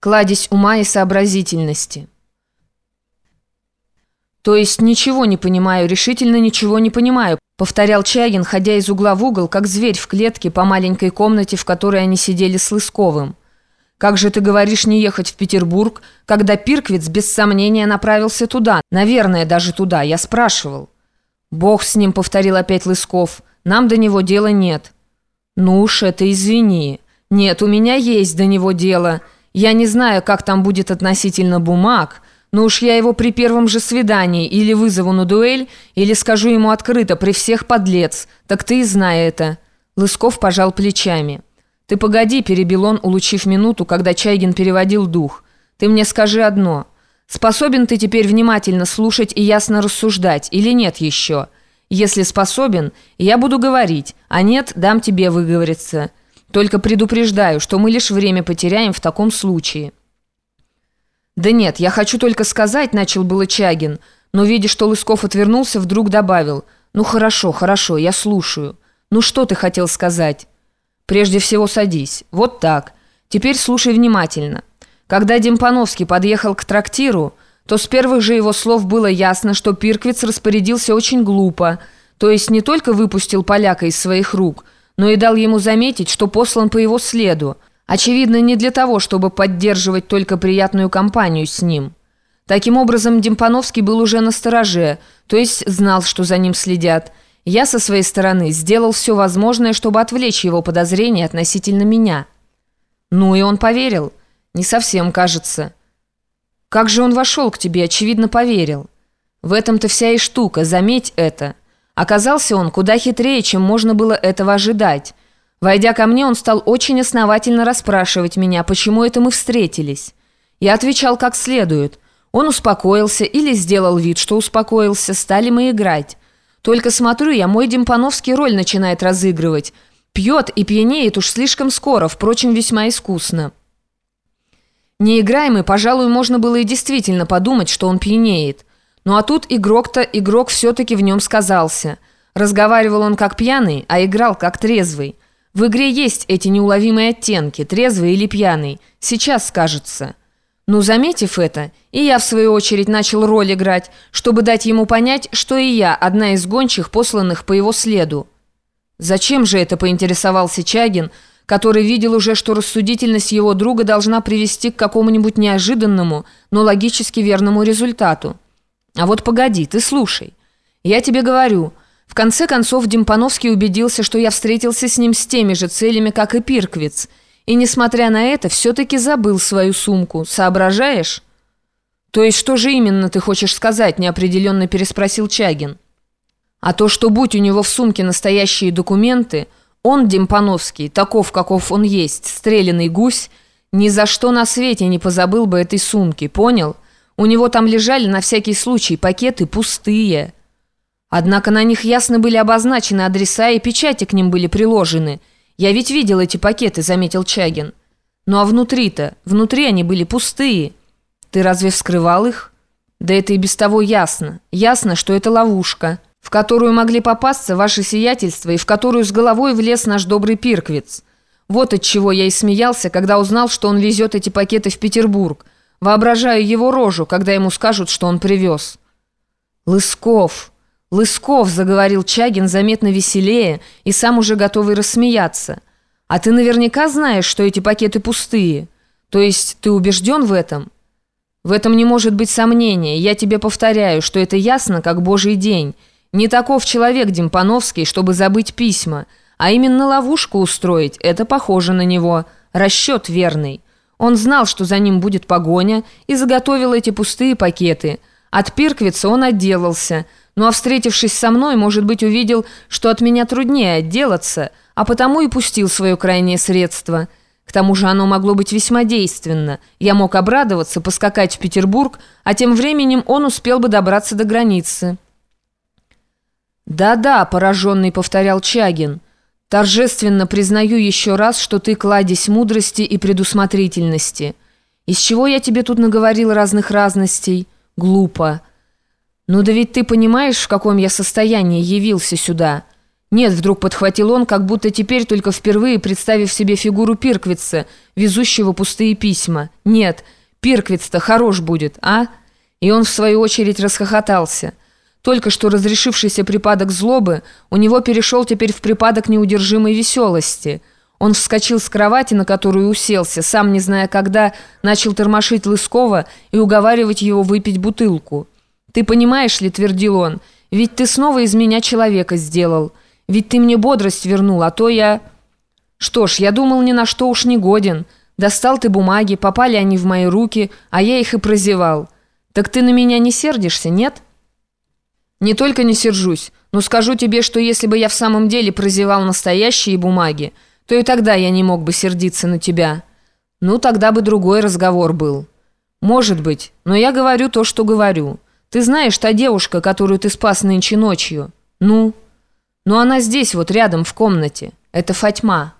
кладезь ума и сообразительности. «То есть ничего не понимаю, решительно ничего не понимаю», повторял Чагин, ходя из угла в угол, как зверь в клетке по маленькой комнате, в которой они сидели с Лысковым. «Как же ты говоришь не ехать в Петербург, когда Пирквиц без сомнения направился туда? Наверное, даже туда, я спрашивал». «Бог с ним», — повторил опять Лысков, — «нам до него дела нет». «Ну уж это извини. Нет, у меня есть до него дело. Я не знаю, как там будет относительно бумаг, но уж я его при первом же свидании или вызову на дуэль, или скажу ему открыто при всех подлец. Так ты и знай это». Лысков пожал плечами. «Ты погоди», — перебил он, улучив минуту, когда Чайгин переводил дух. «Ты мне скажи одно. Способен ты теперь внимательно слушать и ясно рассуждать, или нет еще? Если способен, я буду говорить, а нет, дам тебе выговориться. Только предупреждаю, что мы лишь время потеряем в таком случае». «Да нет, я хочу только сказать», — начал было Чагин, но, видя, что Лысков отвернулся, вдруг добавил, «Ну хорошо, хорошо, я слушаю. Ну что ты хотел сказать?» Прежде всего садись. Вот так. Теперь слушай внимательно. Когда Демпановский подъехал к трактиру, то с первых же его слов было ясно, что Пирквиц распорядился очень глупо, то есть не только выпустил поляка из своих рук, но и дал ему заметить, что послан по его следу, очевидно, не для того, чтобы поддерживать только приятную компанию с ним. Таким образом, Демпановский был уже на стороже, то есть знал, что за ним следят – я со своей стороны сделал все возможное, чтобы отвлечь его подозрения относительно меня. Ну и он поверил. Не совсем, кажется. Как же он вошел к тебе, очевидно, поверил. В этом-то вся и штука, заметь это. Оказался он куда хитрее, чем можно было этого ожидать. Войдя ко мне, он стал очень основательно расспрашивать меня, почему это мы встретились. Я отвечал как следует. Он успокоился или сделал вид, что успокоился, стали мы играть. Только смотрю я, мой Демпановский роль начинает разыгрывать. Пьет и пьянеет уж слишком скоро, впрочем, весьма искусно. Неиграемый, пожалуй, можно было и действительно подумать, что он пьянеет. Ну а тут игрок-то, игрок все-таки в нем сказался. Разговаривал он как пьяный, а играл как трезвый. В игре есть эти неуловимые оттенки, трезвый или пьяный. Сейчас скажется. Ну, заметив это, и я, в свою очередь, начал роль играть, чтобы дать ему понять, что и я одна из гончих, посланных по его следу. «Зачем же это?» – поинтересовался Чагин, который видел уже, что рассудительность его друга должна привести к какому-нибудь неожиданному, но логически верному результату. «А вот погоди, ты слушай. Я тебе говорю, в конце концов Демпановский убедился, что я встретился с ним с теми же целями, как и Пирквиц – и, несмотря на это, все-таки забыл свою сумку. Соображаешь?» «То есть что же именно ты хочешь сказать?» – неопределенно переспросил Чагин. «А то, что будь у него в сумке настоящие документы, он, Демпановский, таков, каков он есть, стрелянный гусь, ни за что на свете не позабыл бы этой сумки, понял? У него там лежали на всякий случай пакеты пустые. Однако на них ясно были обозначены адреса и печати к ним были приложены – «Я ведь видел эти пакеты», — заметил Чагин. «Ну а внутри-то? Внутри они были пустые. Ты разве вскрывал их?» «Да это и без того ясно. Ясно, что это ловушка, в которую могли попасться ваши сиятельства и в которую с головой влез наш добрый Пирквиц. Вот от чего я и смеялся, когда узнал, что он везет эти пакеты в Петербург. Воображаю его рожу, когда ему скажут, что он привез». «Лысков!» «Лысков», — заговорил Чагин заметно веселее и сам уже готовый рассмеяться. «А ты наверняка знаешь, что эти пакеты пустые. То есть ты убежден в этом?» «В этом не может быть сомнения. Я тебе повторяю, что это ясно, как божий день. Не таков человек Демпановский, чтобы забыть письма. А именно ловушку устроить — это похоже на него. Расчет верный. Он знал, что за ним будет погоня, и заготовил эти пустые пакеты. От Пирквица он отделался — ну а встретившись со мной, может быть, увидел, что от меня труднее отделаться, а потому и пустил свое крайнее средство. К тому же оно могло быть весьма действенно. Я мог обрадоваться, поскакать в Петербург, а тем временем он успел бы добраться до границы. «Да-да», — пораженный повторял Чагин, — «торжественно признаю еще раз, что ты кладезь мудрости и предусмотрительности. Из чего я тебе тут наговорил разных разностей? Глупо». «Ну да ведь ты понимаешь, в каком я состоянии явился сюда? Нет, вдруг подхватил он, как будто теперь только впервые представив себе фигуру Пирквица, везущего пустые письма. Нет, Пирквиц-то хорош будет, а? И он в свою очередь расхохотался. Только что разрешившийся припадок злобы у него перешел теперь в припадок неудержимой веселости. Он вскочил с кровати, на которую уселся, сам не зная когда, начал тормошить Лыскова и уговаривать его выпить бутылку. «Ты понимаешь ли, — твердил он, — ведь ты снова из меня человека сделал». Ведь ты мне бодрость вернул, а то я... Что ж, я думал, ни на что уж не годен. Достал ты бумаги, попали они в мои руки, а я их и прозевал. Так ты на меня не сердишься, нет? Не только не сержусь, но скажу тебе, что если бы я в самом деле прозевал настоящие бумаги, то и тогда я не мог бы сердиться на тебя. Ну, тогда бы другой разговор был. Может быть, но я говорю то, что говорю. Ты знаешь, та девушка, которую ты спас нынче ночью? Ну... Но она здесь, вот рядом, в комнате. Это Фатьма».